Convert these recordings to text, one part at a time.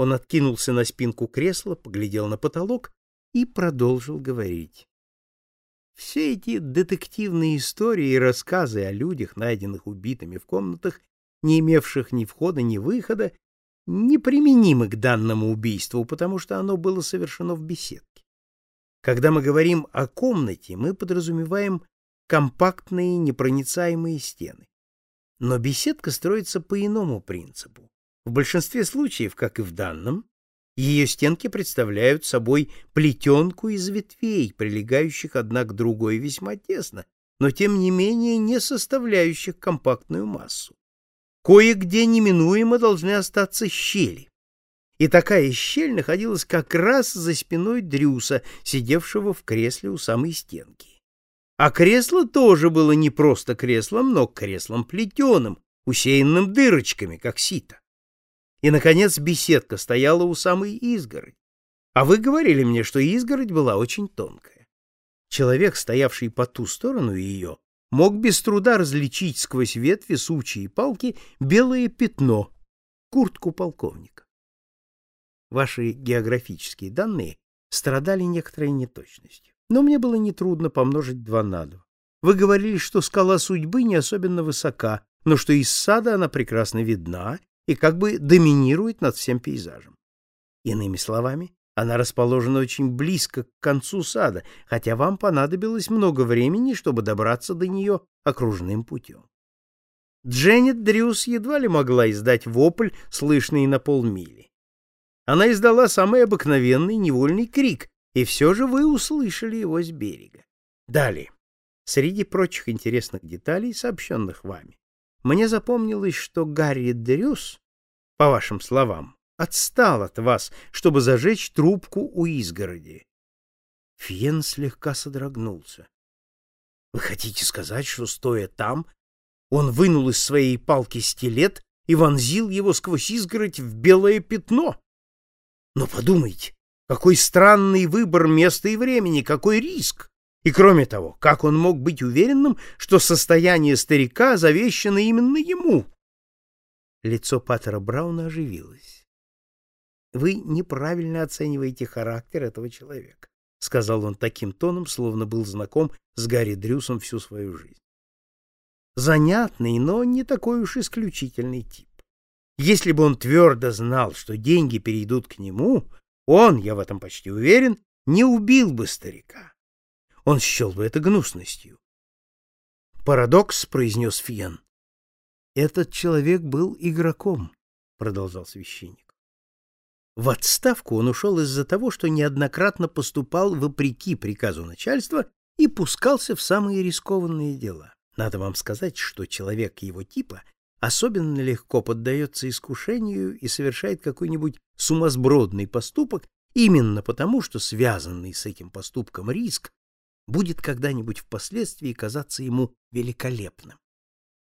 Он откинулся на спинку кресла, поглядел на потолок и продолжил говорить. Все эти детективные истории и рассказы о людях, найденных убитыми в комнатах, не имевших ни входа, ни выхода, неприменимы к данному убийству, потому что оно было совершено в беседке. Когда мы говорим о комнате, мы подразумеваем компактные непроницаемые стены. Но беседка строится по иному принципу. В большинстве случаев, как и в данном, ее стенки представляют собой плетенку из ветвей, прилегающих одна к другой весьма тесно, но тем не менее не составляющих компактную массу. Кое-где неминуемо должны остаться щели. И такая щель находилась как раз за спиной Дрюса, сидевшего в кресле у самой стенки. А кресло тоже было не просто креслом, но креслом плетеным, усеянным дырочками, как сито. И, наконец, беседка стояла у самой изгороди. А вы говорили мне, что изгородь была очень тонкая. Человек, стоявший по ту сторону ее, мог без труда различить сквозь ветви сучьи и палки белое пятно, куртку полковника. Ваши географические данные страдали некоторой неточностью, но мне было нетрудно помножить два на два. Вы говорили, что скала судьбы не особенно высока, но что из сада она прекрасно видна и как бы доминирует над всем пейзажем. Иными словами, она расположена очень близко к концу сада, хотя вам понадобилось много времени, чтобы добраться до нее окружным путем. Дженнет Дрюс едва ли могла издать вопль, слышный на полмили. Она издала самый обыкновенный невольный крик, и все же вы услышали его с берега. Далее. Среди прочих интересных деталей, сообщенных вами, мне запомнилось, что Гарри Дрюс, по вашим словам, отстал от вас, чтобы зажечь трубку у изгороди. Фиен слегка содрогнулся. — Вы хотите сказать, что, стоя там, он вынул из своей палки стилет и вонзил его сквозь изгородь в белое пятно? Но подумайте, какой странный выбор места и времени, какой риск! И кроме того, как он мог быть уверенным, что состояние старика завещано именно ему? Лицо Паттера Брауна оживилось. Вы неправильно оцениваете характер этого человека, сказал он таким тоном, словно был знаком с Гарри Дрюсом всю свою жизнь. Занятный, но не такой уж исключительный тип. Если бы он твердо знал, что деньги перейдут к нему, он, я в этом почти уверен, не убил бы старика. Он счел бы это гнусностью. Парадокс, произнес Фиен. Этот человек был игроком, продолжал священник. В отставку он ушел из-за того, что неоднократно поступал вопреки приказу начальства и пускался в самые рискованные дела. Надо вам сказать, что человек его типа особенно легко поддается искушению и совершает какой-нибудь сумасбродный поступок именно потому, что связанный с этим поступком риск будет когда-нибудь впоследствии казаться ему великолепным.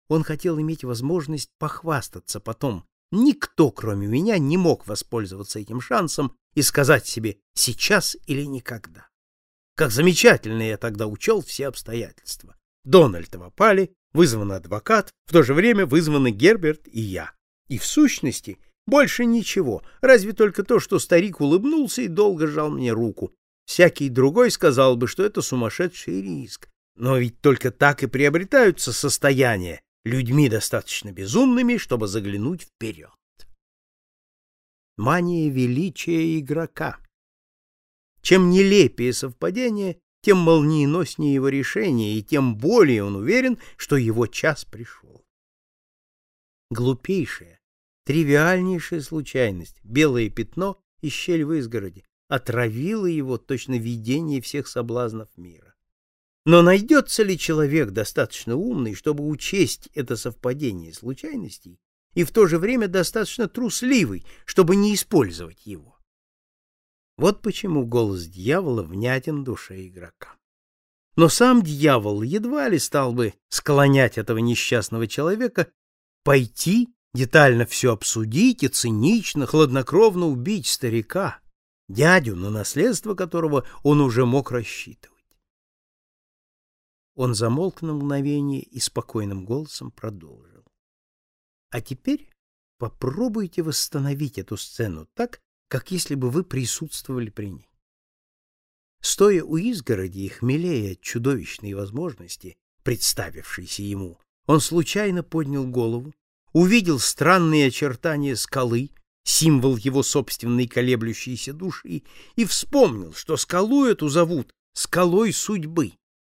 Он хотел иметь возможность похвастаться потом Никто, кроме меня, не мог воспользоваться этим шансом и сказать себе «сейчас или никогда». Как замечательно я тогда учел все обстоятельства. Дональд в вызван адвокат, в то же время вызваны Герберт и я. И в сущности больше ничего, разве только то, что старик улыбнулся и долго жал мне руку. Всякий другой сказал бы, что это сумасшедший риск. Но ведь только так и приобретаются состояния, людьми достаточно безумными, чтобы заглянуть вперед. Мания величия игрока. Чем нелепее совпадение, тем молниеноснее его решение, и тем более он уверен, что его час пришел. Глупейшая, тривиальнейшая случайность, белое пятно и щель в изгороде, отравила его точно видение всех соблазнов мира. Но найдется ли человек достаточно умный, чтобы учесть это совпадение случайностей, и в то же время достаточно трусливый, чтобы не использовать его? Вот почему голос дьявола внятен душе игрока. Но сам дьявол едва ли стал бы склонять этого несчастного человека пойти, детально все обсудить и цинично, хладнокровно убить старика, дядю, на наследство которого он уже мог рассчитывать. Он замолк на мгновение и спокойным голосом продолжил. А теперь Попробуйте восстановить эту сцену так, как если бы вы присутствовали при ней. Стоя у изгороди и хмелея от чудовищной возможности, представившейся ему, он случайно поднял голову, увидел странные очертания скалы, символ его собственной колеблющейся души, и вспомнил, что скалу эту зовут скалой судьбы.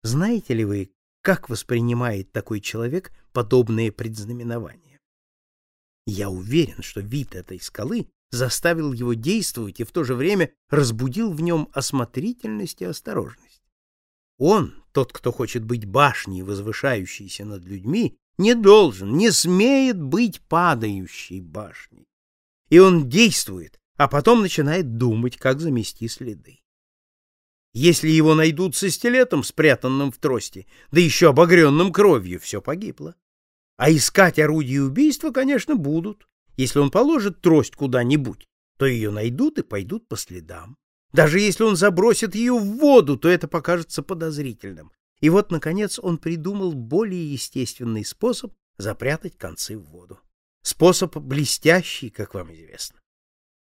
Знаете ли вы, как воспринимает такой человек подобные предзнаменования? Я уверен, что вид этой скалы заставил его действовать и в то же время разбудил в нем осмотрительность и осторожность. Он, тот, кто хочет быть башней, возвышающейся над людьми, не должен, не смеет быть падающей башней. И он действует, а потом начинает думать, как замести следы. Если его найдут со стилетом, спрятанным в трости, да еще обогренным кровью, все погибло. А искать орудие убийства, конечно, будут. Если он положит трость куда-нибудь, то ее найдут и пойдут по следам. Даже если он забросит ее в воду, то это покажется подозрительным. И вот, наконец, он придумал более естественный способ запрятать концы в воду. Способ блестящий, как вам известно.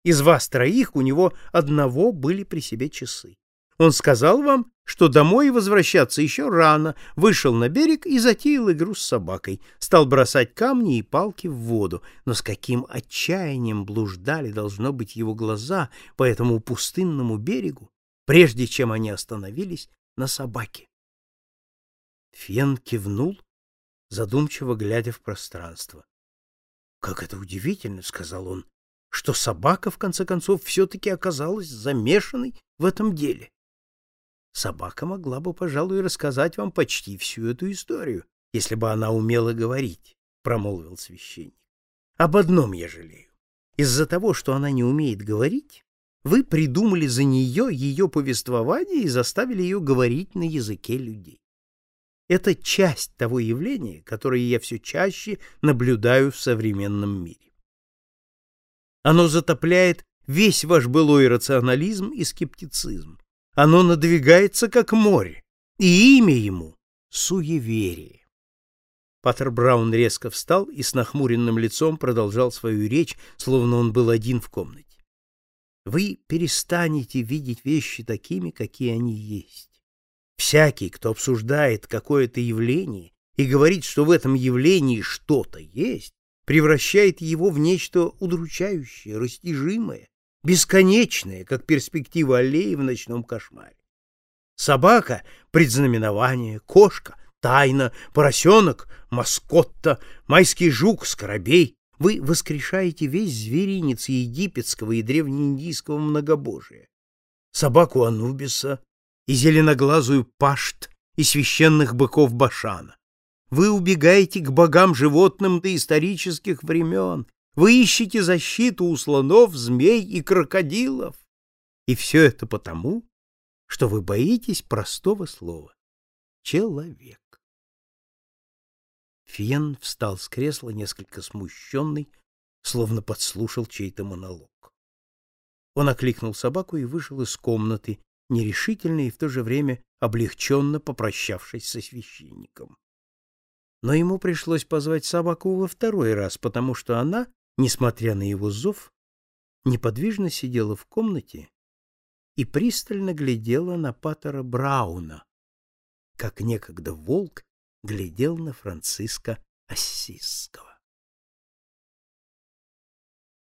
Из вас троих у него одного были при себе часы. Он сказал вам, что домой возвращаться еще рано, вышел на берег и затеял игру с собакой, стал бросать камни и палки в воду, но с каким отчаянием блуждали, должно быть, его глаза по этому пустынному берегу, прежде чем они остановились на собаке. Фен кивнул, задумчиво глядя в пространство. — Как это удивительно, — сказал он, — что собака, в конце концов, все-таки оказалась замешанной в этом деле. Собака могла бы, пожалуй, рассказать вам почти всю эту историю, если бы она умела говорить, — промолвил священник. Об одном я жалею. Из-за того, что она не умеет говорить, вы придумали за нее ее повествование и заставили ее говорить на языке людей. Это часть того явления, которое я все чаще наблюдаю в современном мире. Оно затопляет весь ваш былой рационализм и скептицизм, оно надвигается, как море, и имя ему — суеверие. Паттер Браун резко встал и с нахмуренным лицом продолжал свою речь, словно он был один в комнате. Вы перестанете видеть вещи такими, какие они есть. Всякий, кто обсуждает какое-то явление и говорит, что в этом явлении что-то есть, превращает его в нечто удручающее, растяжимое, бесконечное, как перспектива аллеи в ночном кошмаре. Собака — предзнаменование, кошка — тайна, поросенок — маскотта, майский жук — скоробей. Вы воскрешаете весь зверинец египетского и древнеиндийского многобожия. Собаку Анубиса и зеленоглазую Пашт и священных быков Башана. Вы убегаете к богам-животным до исторических времен вы ищете защиту у слонов, змей и крокодилов. И все это потому, что вы боитесь простого слова — человек. Фиен встал с кресла, несколько смущенный, словно подслушал чей-то монолог. Он окликнул собаку и вышел из комнаты, нерешительно и в то же время облегченно попрощавшись со священником. Но ему пришлось позвать собаку во второй раз, потому что она несмотря на его зов, неподвижно сидела в комнате и пристально глядела на Паттера Брауна, как некогда волк глядел на Франциска Ассизского.